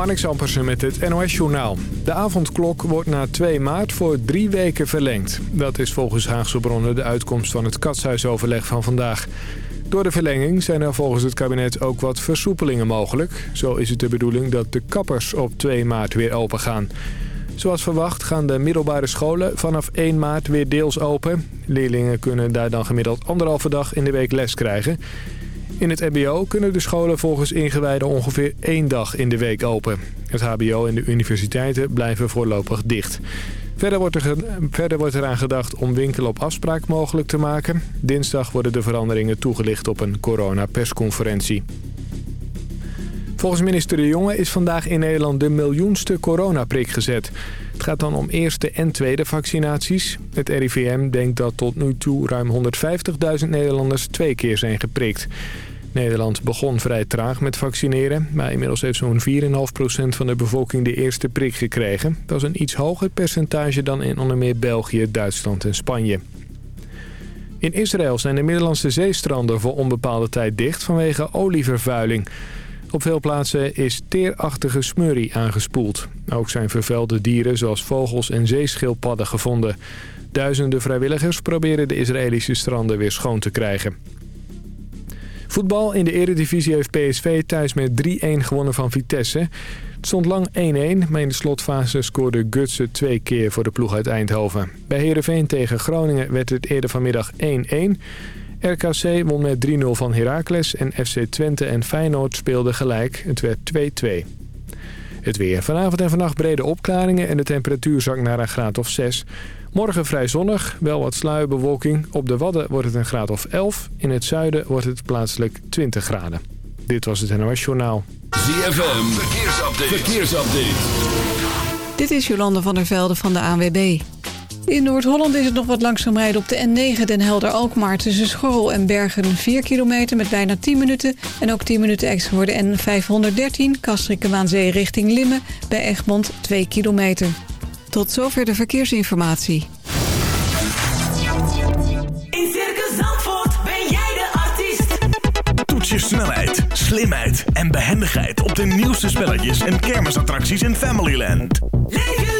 Marnix Ampersen met het NOS-journaal. De avondklok wordt na 2 maart voor drie weken verlengd. Dat is volgens Haagse bronnen de uitkomst van het katshuisoverleg van vandaag. Door de verlenging zijn er volgens het kabinet ook wat versoepelingen mogelijk. Zo is het de bedoeling dat de kappers op 2 maart weer open gaan. Zoals verwacht gaan de middelbare scholen vanaf 1 maart weer deels open. Leerlingen kunnen daar dan gemiddeld anderhalve dag in de week les krijgen... In het mbo kunnen de scholen volgens ingewijden ongeveer één dag in de week open. Het hbo en de universiteiten blijven voorlopig dicht. Verder wordt, er, verder wordt eraan gedacht om winkelen op afspraak mogelijk te maken. Dinsdag worden de veranderingen toegelicht op een coronapersconferentie. Volgens minister De Jonge is vandaag in Nederland de miljoenste coronaprik gezet. Het gaat dan om eerste en tweede vaccinaties. Het RIVM denkt dat tot nu toe ruim 150.000 Nederlanders twee keer zijn geprikt. Nederland begon vrij traag met vaccineren... maar inmiddels heeft zo'n 4,5% van de bevolking de eerste prik gekregen. Dat is een iets hoger percentage dan in onder meer België, Duitsland en Spanje. In Israël zijn de Middellandse zeestranden voor onbepaalde tijd dicht vanwege olievervuiling. Op veel plaatsen is teerachtige smurrie aangespoeld. Ook zijn vervuilde dieren zoals vogels en zeeschildpadden gevonden. Duizenden vrijwilligers proberen de Israëlische stranden weer schoon te krijgen. Voetbal in de eredivisie heeft PSV thuis met 3-1 gewonnen van Vitesse. Het stond lang 1-1, maar in de slotfase scoorde Gutsen twee keer voor de ploeg uit Eindhoven. Bij Heerenveen tegen Groningen werd het eerder vanmiddag 1-1. RKC won met 3-0 van Heracles en FC Twente en Feyenoord speelden gelijk. Het werd 2-2. Het weer. Vanavond en vannacht brede opklaringen en de temperatuur zakt naar een graad of 6. Morgen vrij zonnig, wel wat sluierbewolking. Op de Wadden wordt het een graad of 11. In het zuiden wordt het plaatselijk 20 graden. Dit was het NOS Journaal. ZFM, verkeersupdate. verkeersupdate. Dit is Jolande van der Velde van de ANWB. In Noord-Holland is het nog wat langzaam rijden op de N9 Den Helder-Alkmaar... tussen Schorrel en Bergen 4 kilometer met bijna 10 minuten... en ook 10 minuten extra voor de N513 Kastrikke-Waanzee richting Limmen... bij Egmond 2 kilometer. Tot zover de verkeersinformatie. In Circus Zandvoort ben jij de artiest. Toets je snelheid, slimheid en behendigheid... op de nieuwste spelletjes en kermisattracties in Familyland. Leef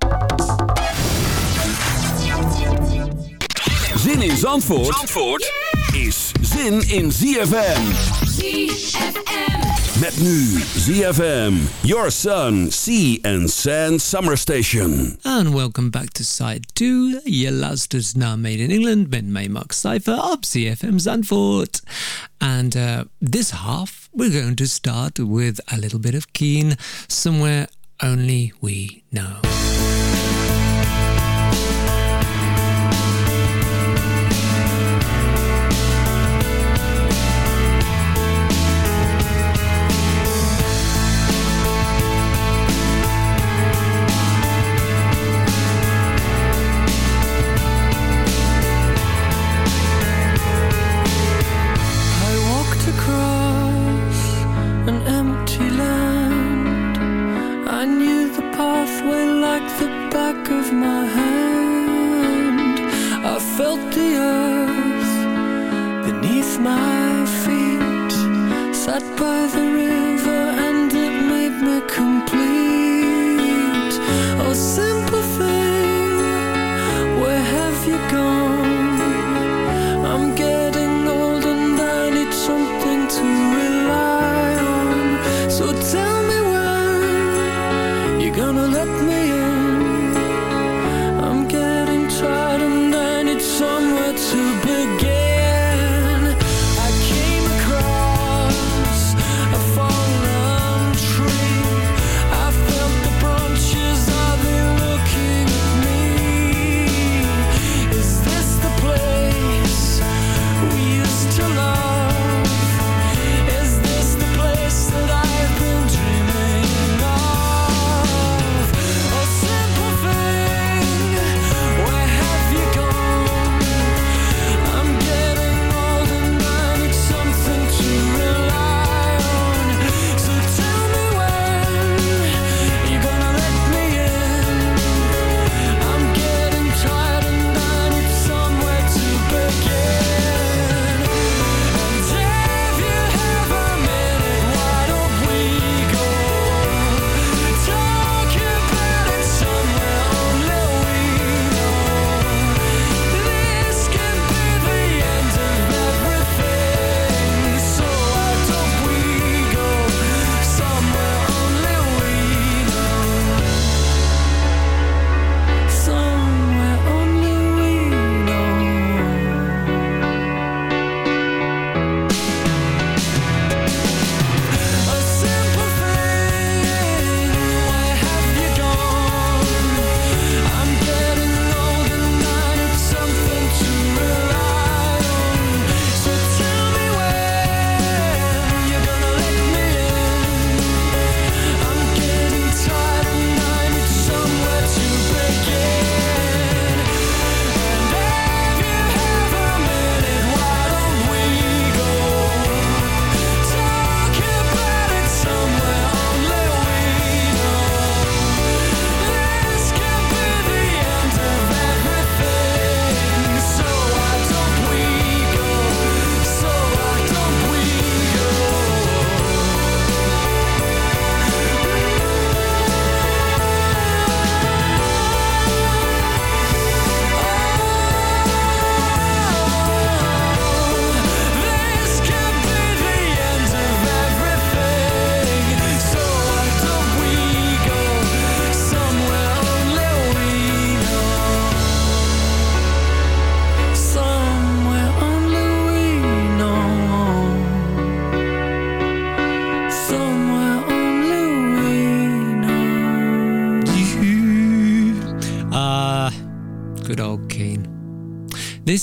Zin in Zandvoort, Zandvoort is zin in ZFM. ZFM. Met nu ZFM, Your Sun, Sea and Sand Summer Station. And welcome back to side two. Je luistert naar Made in England met mij Mark Cypher op ZFM Zandvoort. And uh, this half, we're going to start with a little bit of Keane, Somewhere Only We Know. Sat by the river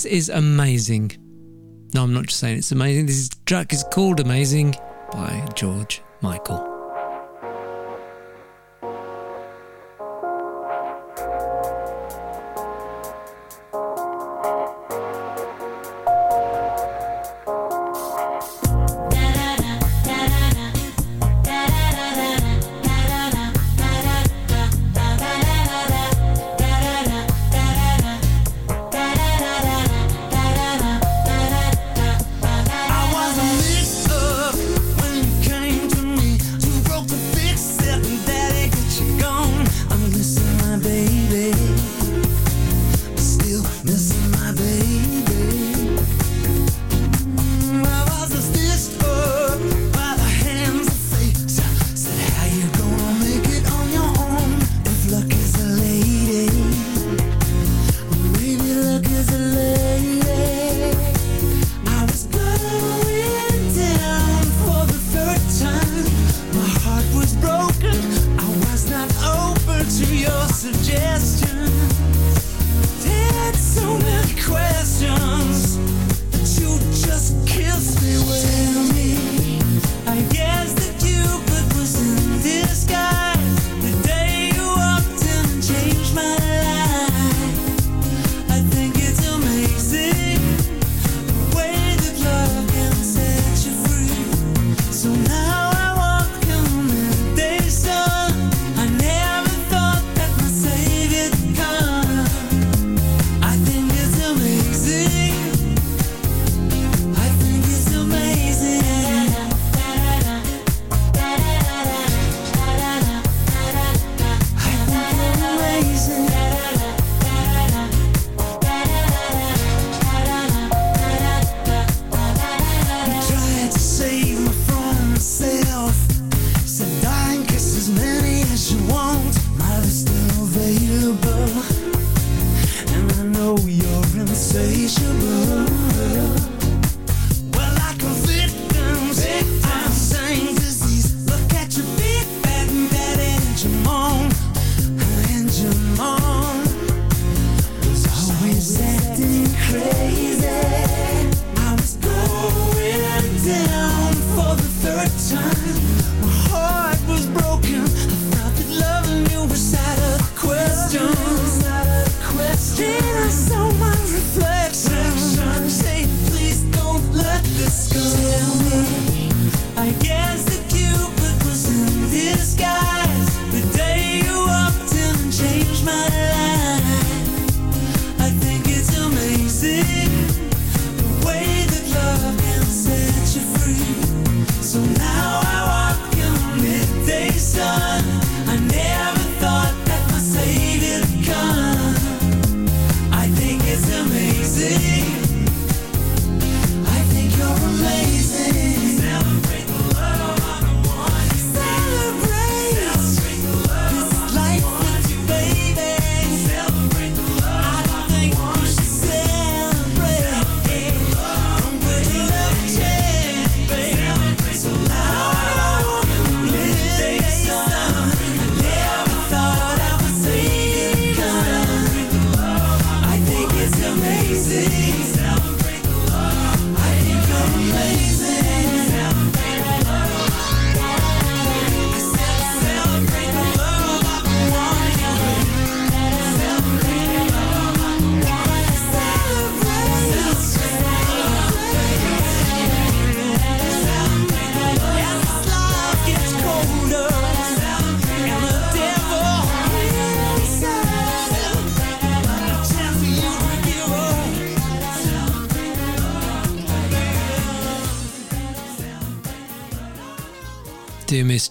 is amazing. No, I'm not just saying it's amazing. This track is called Amazing by George Michael.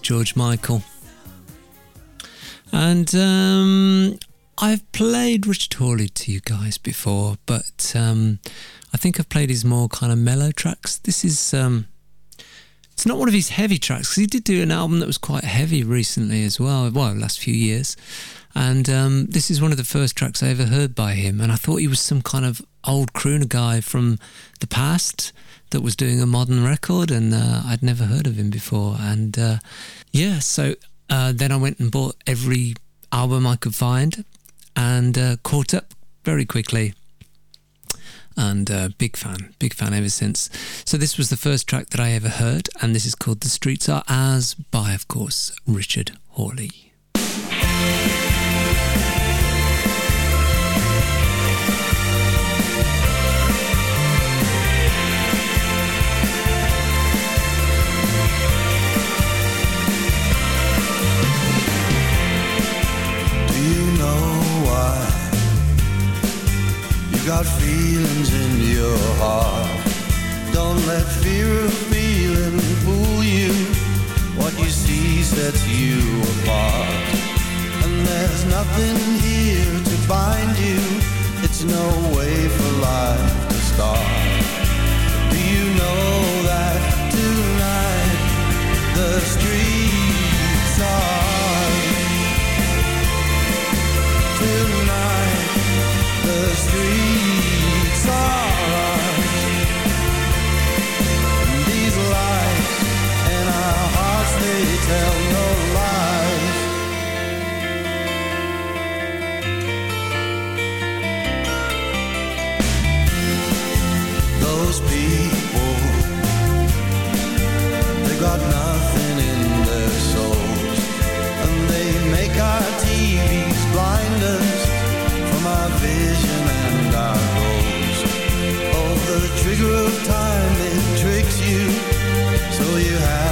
George Michael. And um, I've played Richard Hawley to you guys before, but um, I think I've played his more kind of mellow tracks. This is um, it's not one of his heavy tracks because he did do an album that was quite heavy recently as well. Well, last few years, and um, this is one of the first tracks I ever heard by him. And I thought he was some kind of old crooner guy from the past that was doing a modern record, and uh, I'd never heard of him before. And uh, yeah, so uh, then I went and bought every album I could find and uh, caught up very quickly. And uh, big fan, big fan ever since. So this was the first track that I ever heard, and this is called "The Streets Are Ours" by, of course, Richard Hawley. Got feelings in your heart? Don't let fear of feeling fool you. What you see sets you apart. And there's nothing here to bind you. It's no way for life to start. Got nothing in their souls. And they make our TVs blind us from our vision and our goals. Oh, the trigger of time, it tricks you, so you have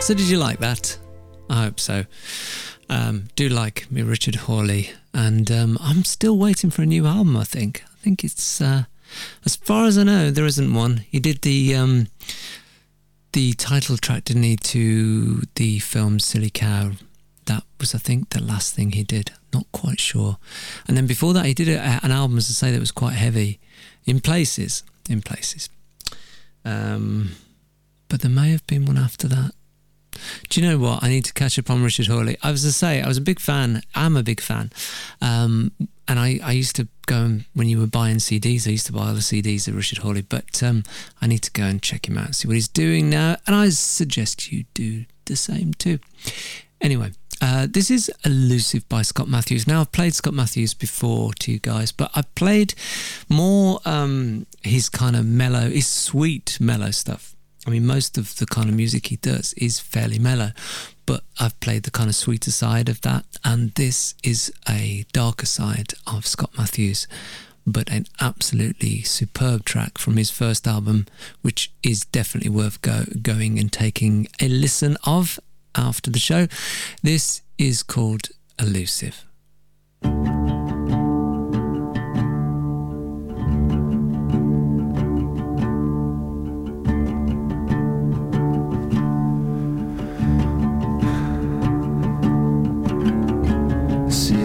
So, did you like that? I hope so. Um, do like me, Richard Hawley, and um, I'm still waiting for a new album. I think. I think it's uh, as far as I know, there isn't one. He did the um, the title track, didn't he, to the film Silly Cow? That was, I think, the last thing he did. Not quite sure. And then before that, he did a, an album, as I say, that was quite heavy in places. In places. Um, but there may have been one after that. Do you know what? I need to catch up on Richard Hawley. I was to say, I was a big fan. I'm a big fan. Um, and I, I used to go and, when you were buying CDs, I used to buy all the CDs of Richard Hawley. But um, I need to go and check him out, see what he's doing now. And I suggest you do the same too. Anyway, uh, this is Elusive by Scott Matthews. Now, I've played Scott Matthews before to you guys, but I've played more um, his kind of mellow, his sweet mellow stuff. I mean, most of the kind of music he does is fairly mellow, but I've played the kind of sweeter side of that, and this is a darker side of Scott Matthews, but an absolutely superb track from his first album, which is definitely worth go- going and taking a listen of after the show. This is called Elusive.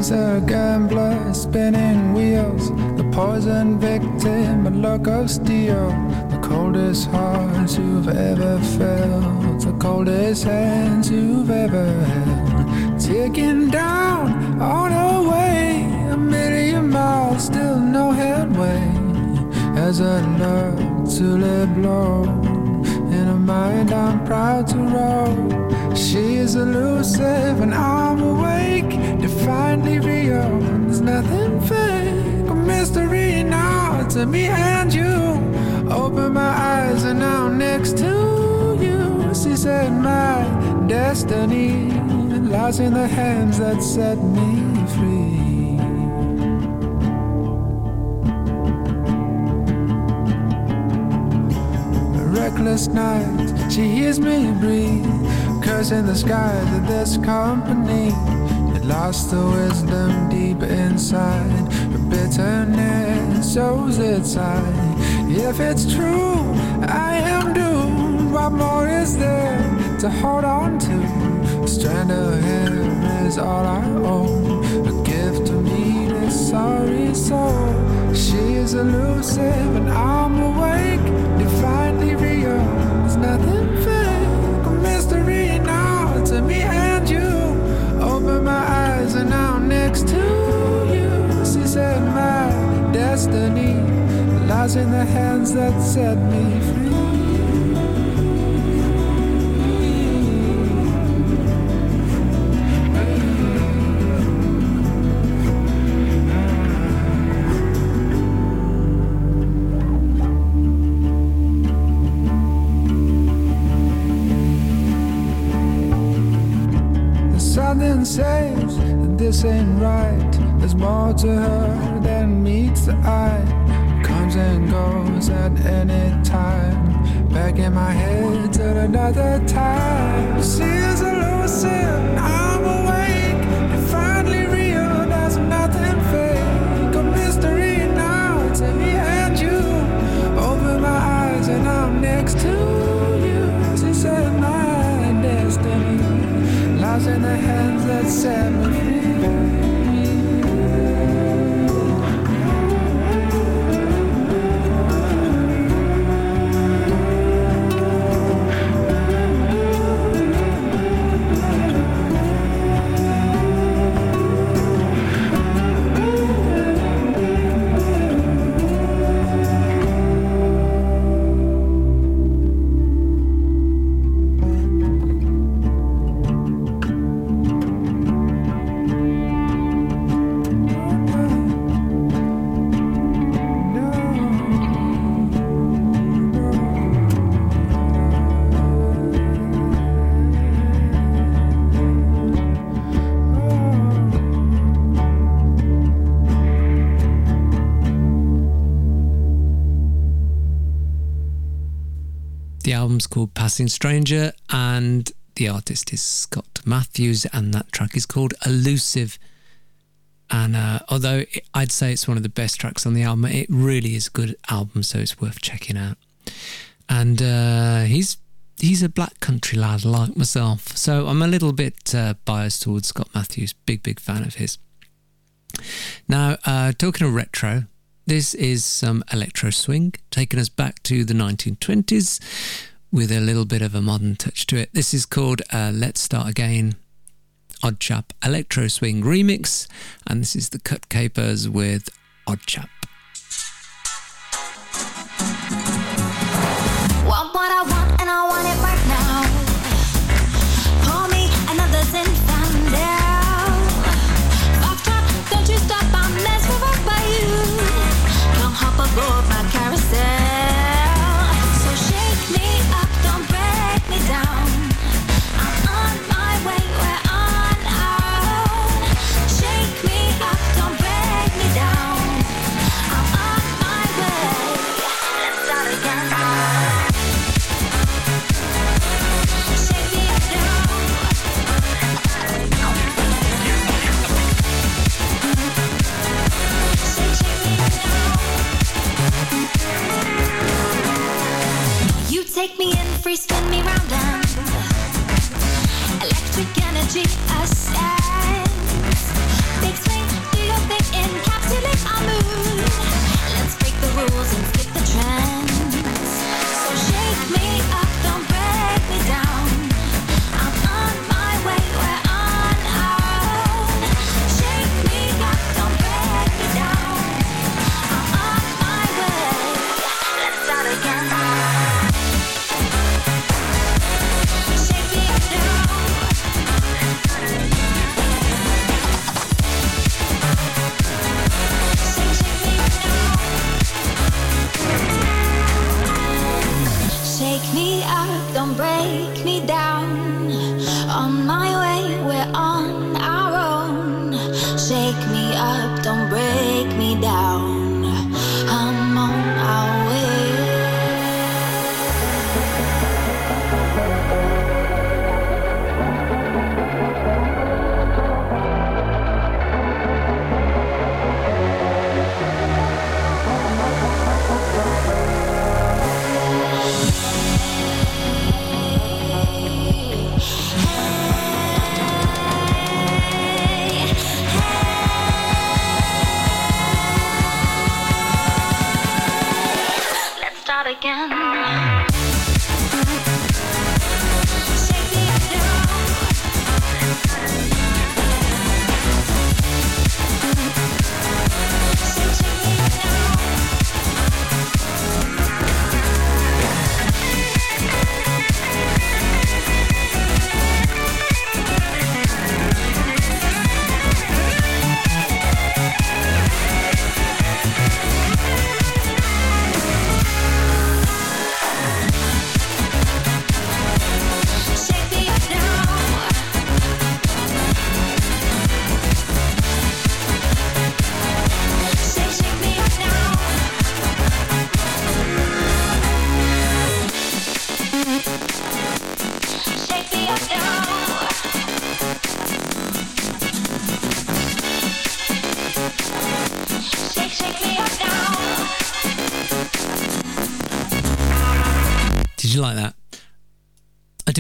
She's a gambler spinning wheels, the poison victim, a look of steel, the coldest heart you've ever felt, the coldest hands you've ever held, ticking down on her way, a million miles, still no headway, as I look to let blow. Mind, I'm proud to roll. She is elusive, and I'm awake, defiantly real. There's nothing fake, a mystery now to me and you. Open my eyes, and I'm next to you. She said, My destiny lies in the hands that set me free. Reckless night, she hears me breathe, cursing the sky to this company. It lost the wisdom deep inside, the bitterness shows its eye. If it's true, I am doomed. What more is there to hold on to? A strand of hair is all I own, a gift to me, this sorry soul. She is elusive and I'm awake, next to you. She said, My destiny lies in the hands that set me free. That this ain't right. There's more to her than meets the eye. Comes and goes at any time. Back in my head till another time. Passing Stranger, and the artist is Scott Matthews, and that track is called Elusive. And uh, although it, I'd say it's one of the best tracks on the album, it really is a good album, so it's worth checking out. And uh, he's he's a black country lad like myself, so I'm a little bit uh, biased towards Scott Matthews. Big big fan of his. Now, uh, talking of retro, this is some electro swing taking us back to the 1920s with a little bit of a modern touch to it. This is called uh, Let's Start Again Odd Chap Electro Swing Remix, and this is the Cut Capers with Odd Chap.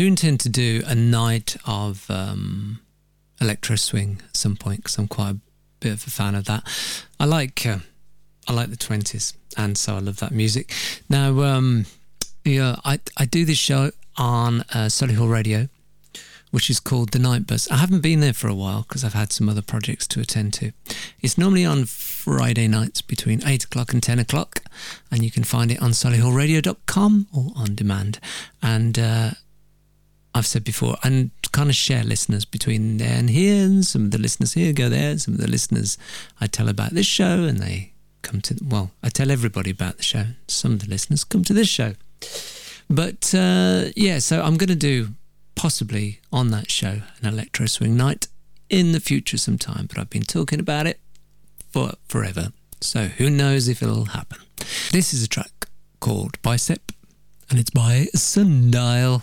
Do intend to do a night of um, electro swing at some point because I'm quite a bit of a fan of that. I like uh, I like the twenties, and so I love that music. Now, um, yeah, I I do this show on uh, Solihull Radio, which is called The Night Bus. I haven't been there for a while because I've had some other projects to attend to. It's normally on Friday nights between 8 o'clock and 10 o'clock, and you can find it on solihullradio.com or on demand. And uh, I've said before, and kind of share listeners between there and here, and some of the listeners here go there, some of the listeners I tell about this show, and they come to, well, I tell everybody about the show. Some of the listeners come to this show. But uh, yeah, so I'm going to do possibly on that show an electro swing night in the future sometime, but I've been talking about it for forever. So who knows if it'll happen. This is a track called Bicep and it's by Sundial.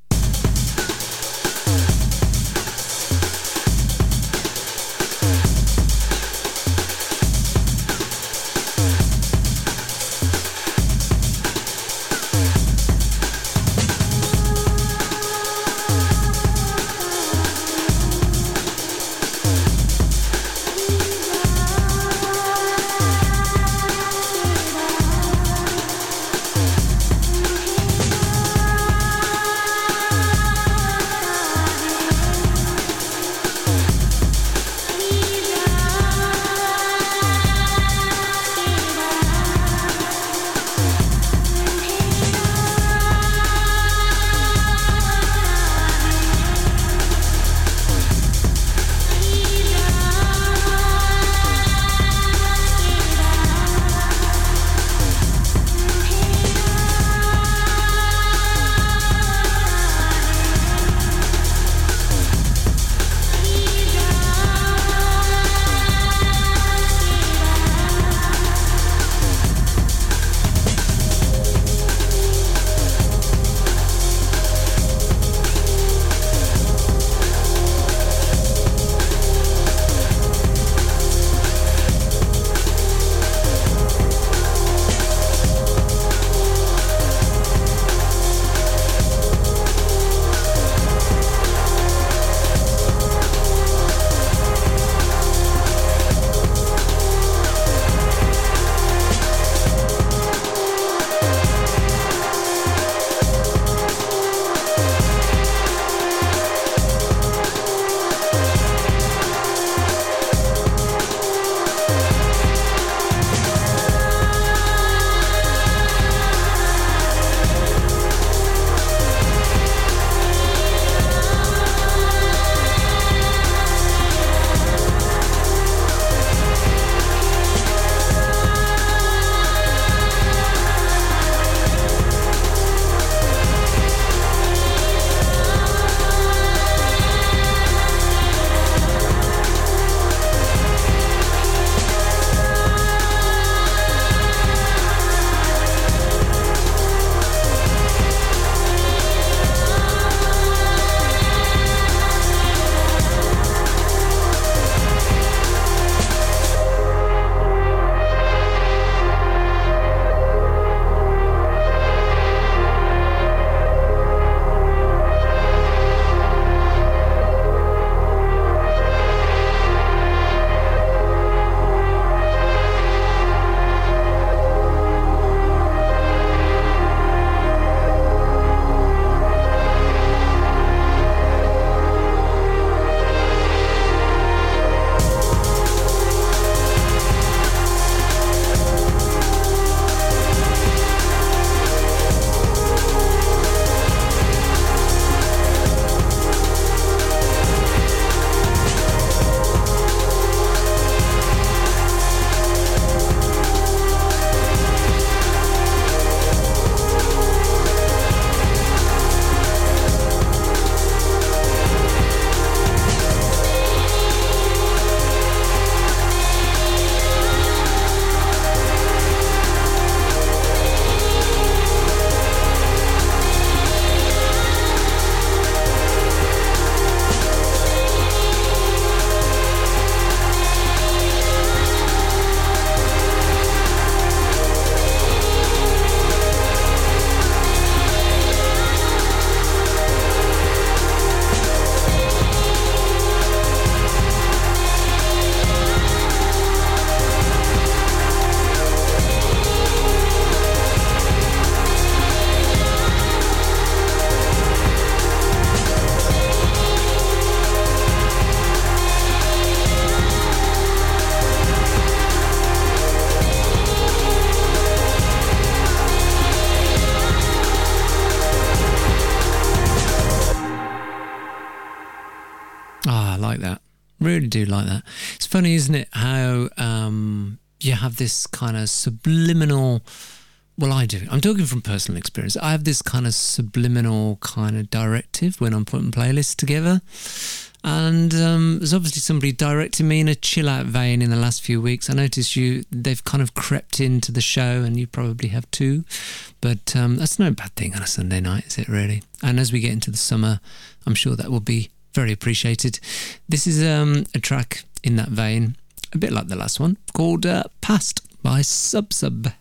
Really do like that. It's funny, isn't it, how um, you have this kind of subliminal. Well, I do. I'm talking from personal experience. I have this kind of subliminal kind of directive when I'm putting playlists together. And um, there's obviously somebody directing me in a chill out vein in the last few weeks. I noticed you, they've kind of crept into the show, and you probably have too. But um, that's no bad thing on a Sunday night, is it really? And as we get into the summer, I'm sure that will be very appreciated. This is um, a track in that vein, a bit like the last one, called uh, Past by Sub Sub.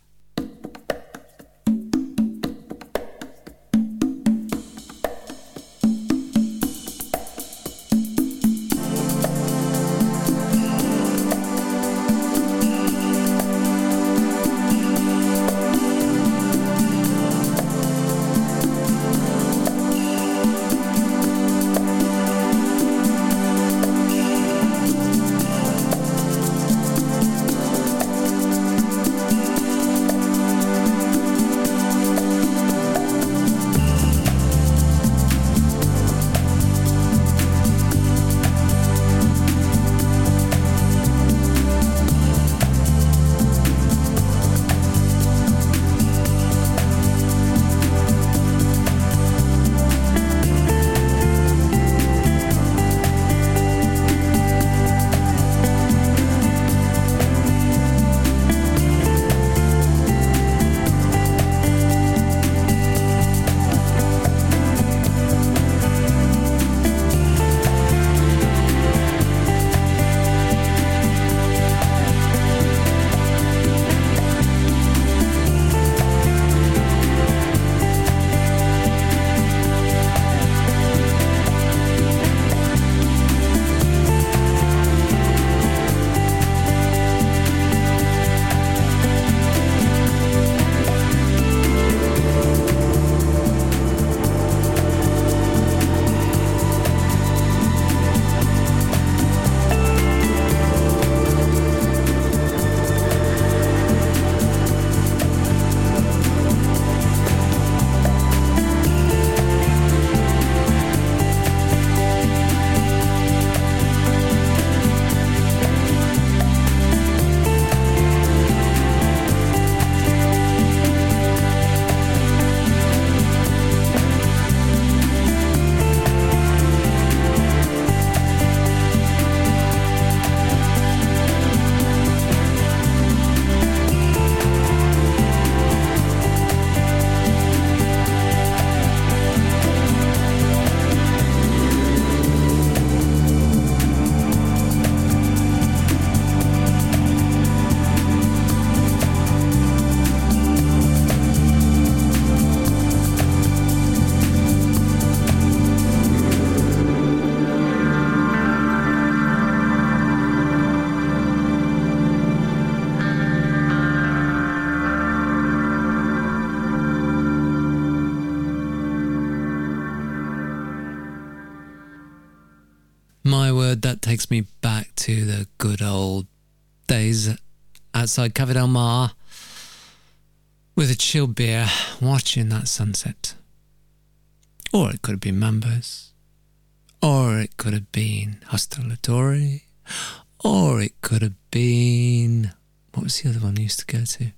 Takes me back to the good old days outside Café Del Mar with a chilled beer, watching that sunset. Or it could have been Mambo's. Or it could have been Hostal La Torre. Or it could have been. What was the other one I used to go to?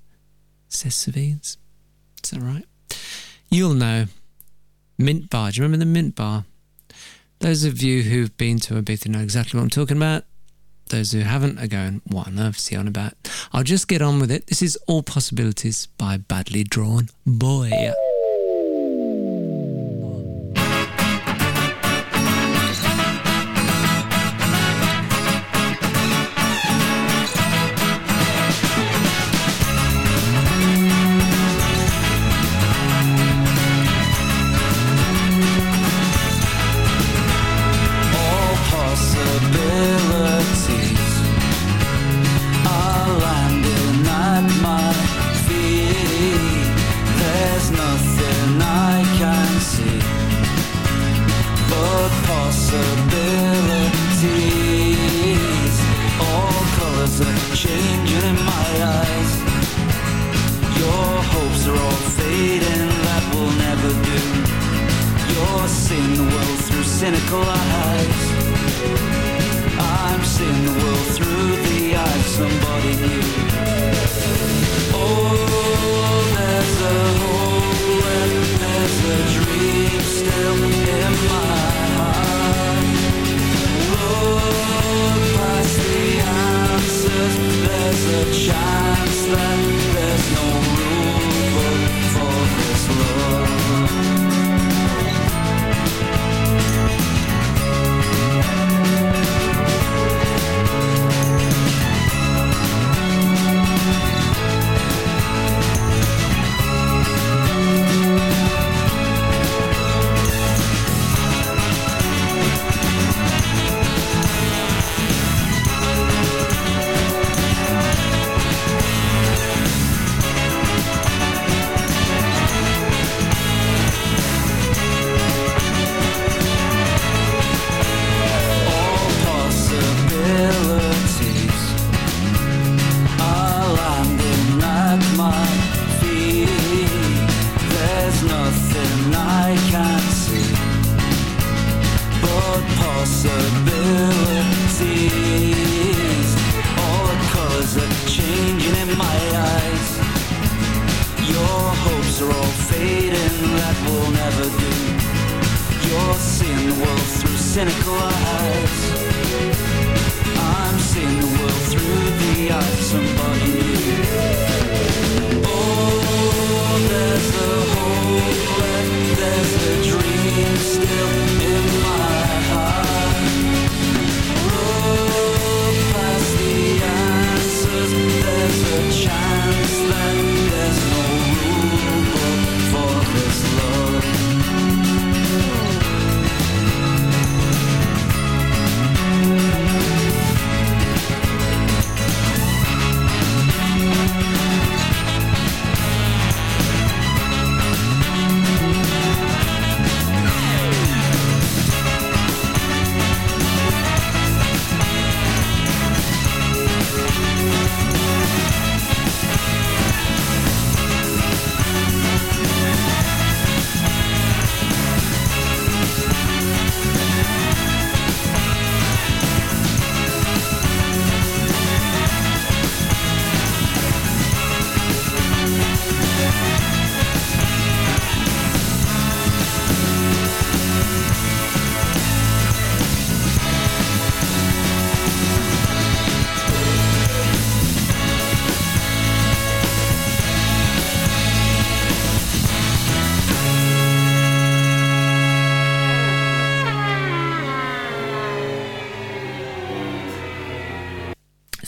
Cecilines? Is that right? You'll know. Mint Bar. Do you remember the Mint Bar? Those of you who've been to Ibiza know exactly what I'm talking about. Those who haven't are going, what on earth is he on about? I'll just get on with it. This is All Possibilities by Badly Drawn Boy.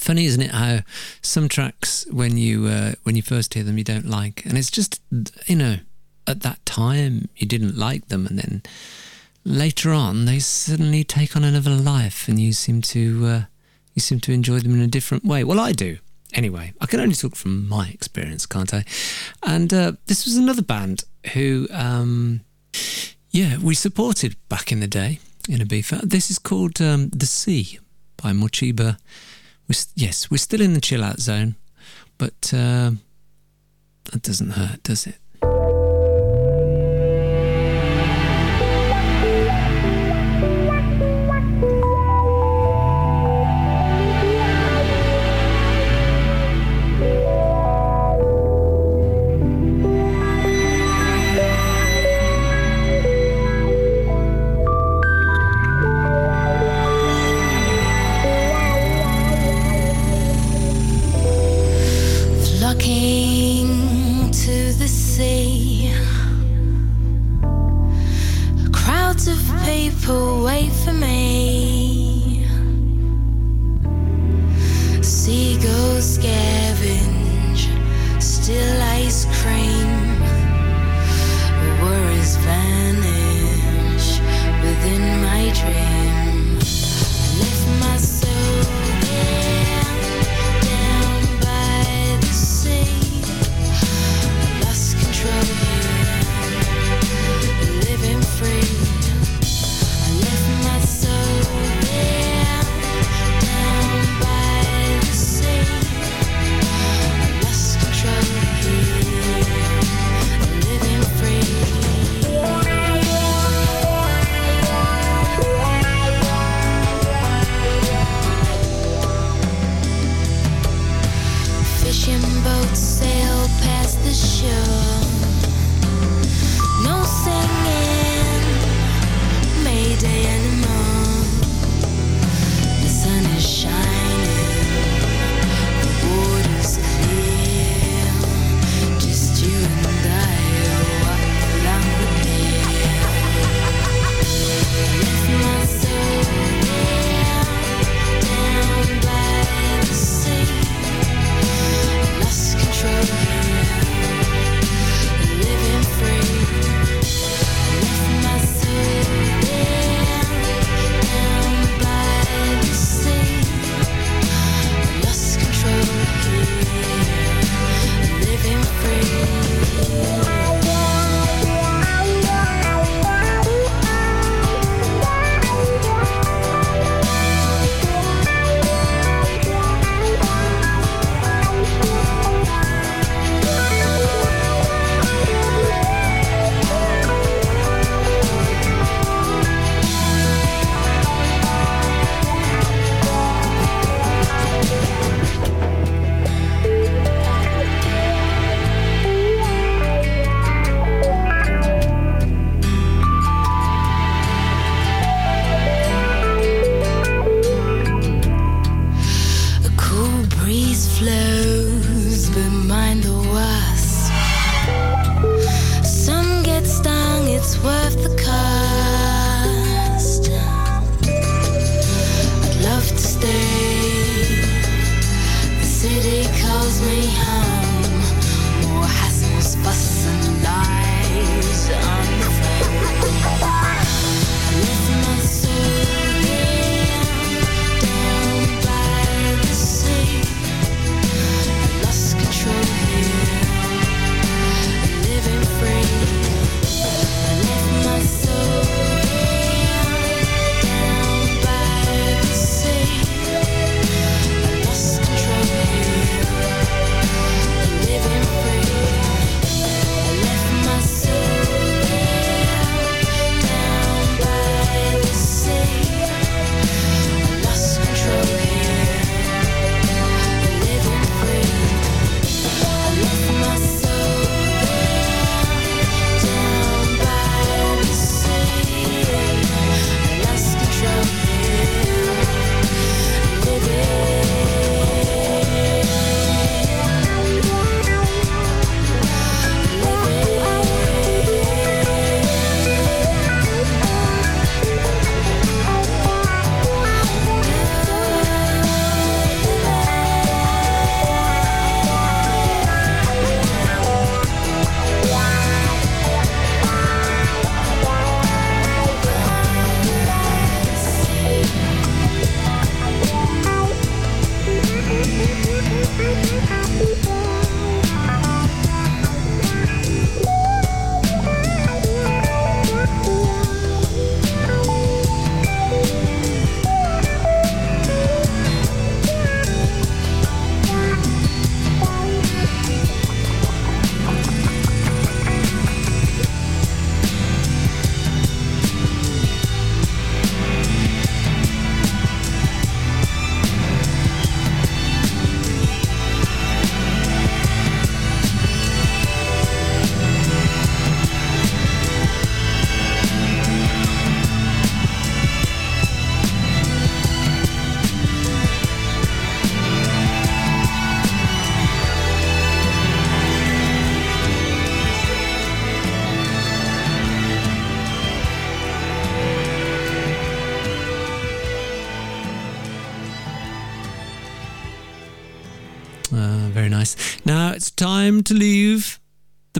Funny, isn't it? How some tracks, when you uh, when you first hear them, you don't like, and it's just you know, at that time you didn't like them, and then later on they suddenly take on another life, and you seem to uh, you seem to enjoy them in a different way. Well, I do. Anyway, I can only talk from my experience, can't I? And uh, this was another band who, um, yeah, we supported back in the day in Ibiza. This is called um, The Sea by Morcheeba. We're, yes, we're still in the chill out zone, but uh, that doesn't hurt, does it?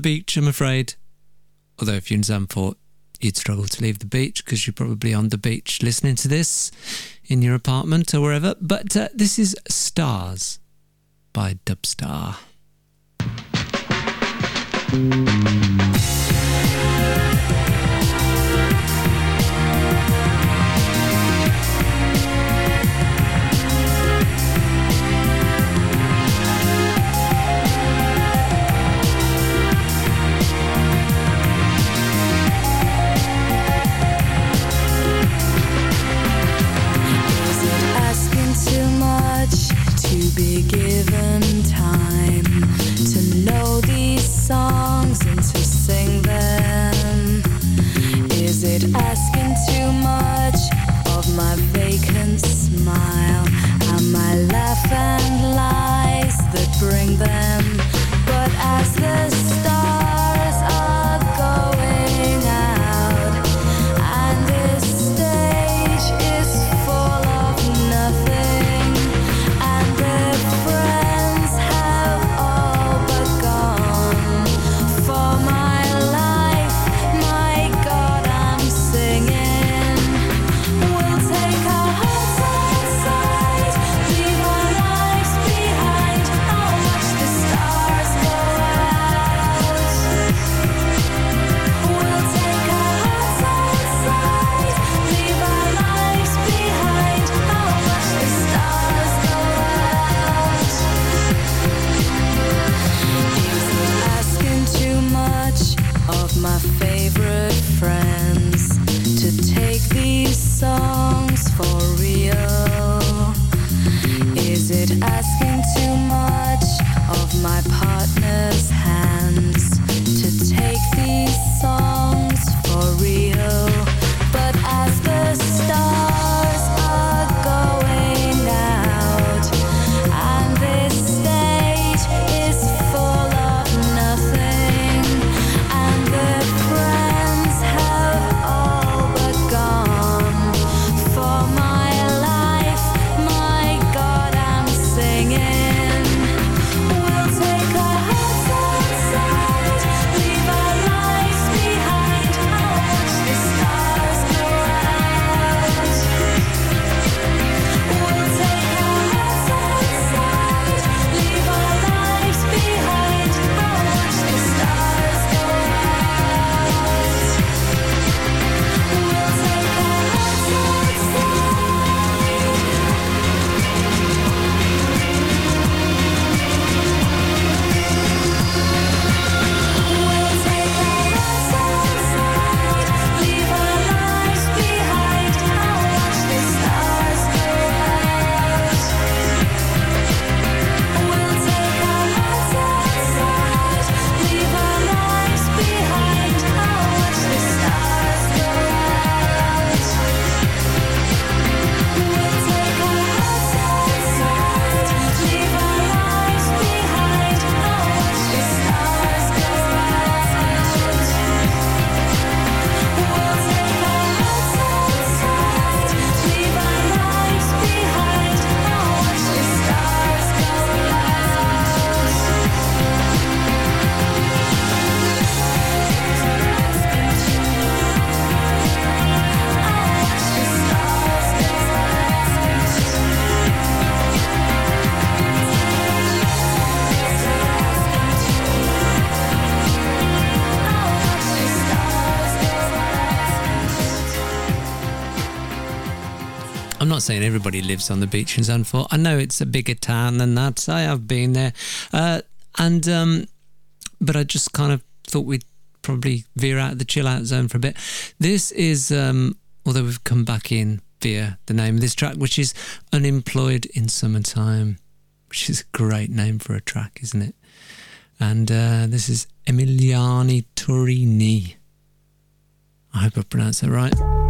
Beach, I'm afraid. Although if you're in Zandvoort, you'd struggle to leave the beach because you're probably on the beach listening to this in your apartment or wherever. But uh, this is Stars by Dubstar. Be given time to know these songs and to sing them? Is it asking too much of my vacant smile and my laugh and lies that bring them? Lives on the beach in Zandvoort. I know it's a bigger town than that. I have been there, uh, and um, but I just kind of thought we'd probably veer out of the chill out zone for a bit. This is, um, although we've come back in via the name of this track, which is "Unemployed in Summertime," which is a great name for a track, isn't it? And uh, this is Emiliani Torrini. I hope I pronounced that right.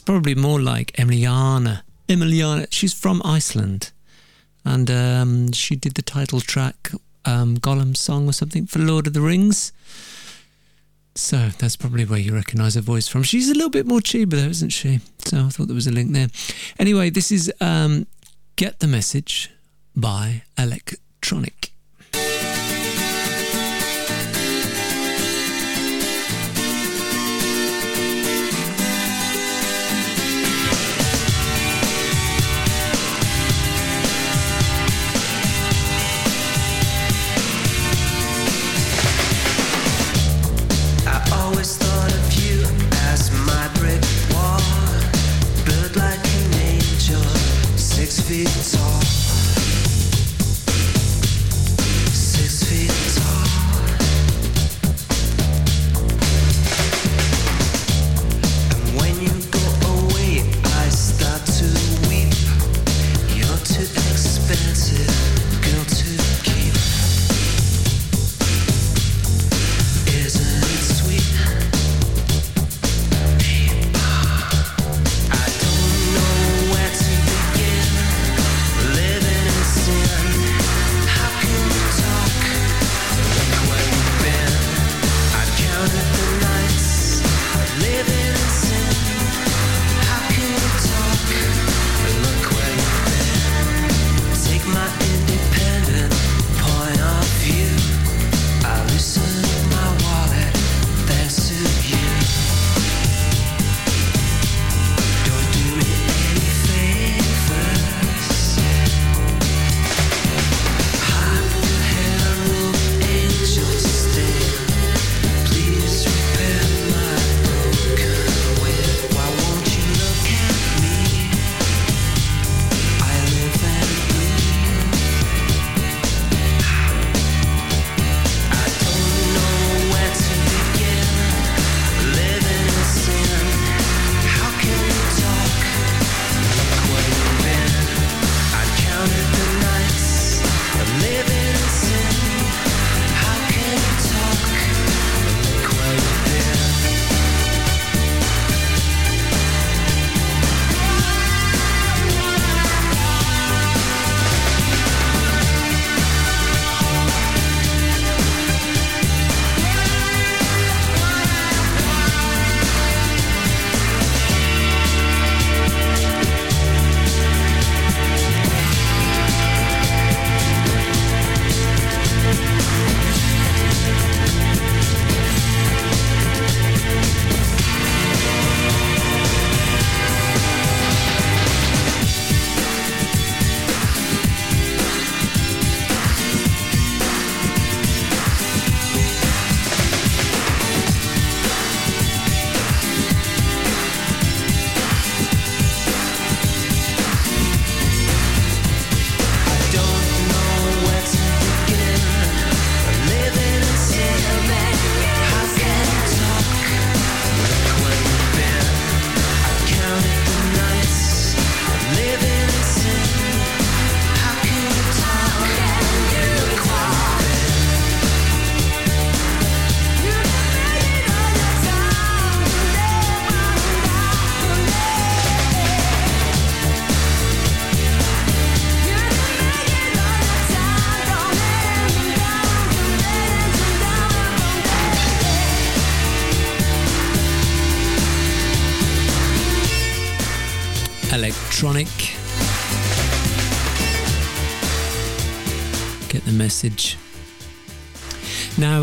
It's probably more like Emiliana. Emiliana, she's from Iceland. And um, she did the title track, um, Gollum Song or something, for Lord of the Rings. So that's probably where you recognise her voice from. She's a little bit more cheaper though, isn't she? So I thought there was a link there. Anyway, this is um, Get the Message by Electronic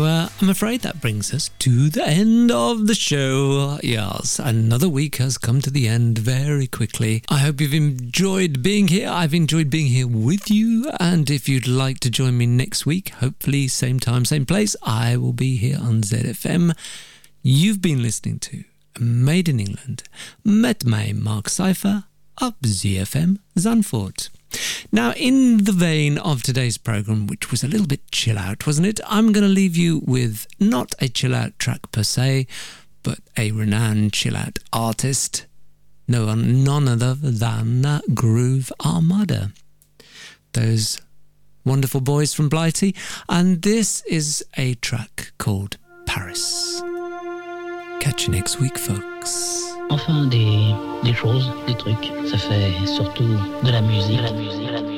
uh, I'm afraid that brings us to the end of the show. Yes, another week has come to the end very quickly. I hope you've enjoyed being here. I've enjoyed being here with you. And if you'd like to join me next week, hopefully, same time, same place, I will be here on ZFM. You've been listening to Made in England met mij Mark Cypher op ZFM Zandvoort. Now, in the vein of today's program, which was a little bit chill out, wasn't it? I'm going to leave you with not a chill out track per se, but a renowned chill out artist. No one, none other than uh, Groove Armada. Those wonderful boys from Blighty. And this is a track called Paris. Catch you next week, folks. Enfin, des, choses, des trucs. Ça fait surtout. De la musique, de la musique, de la musique,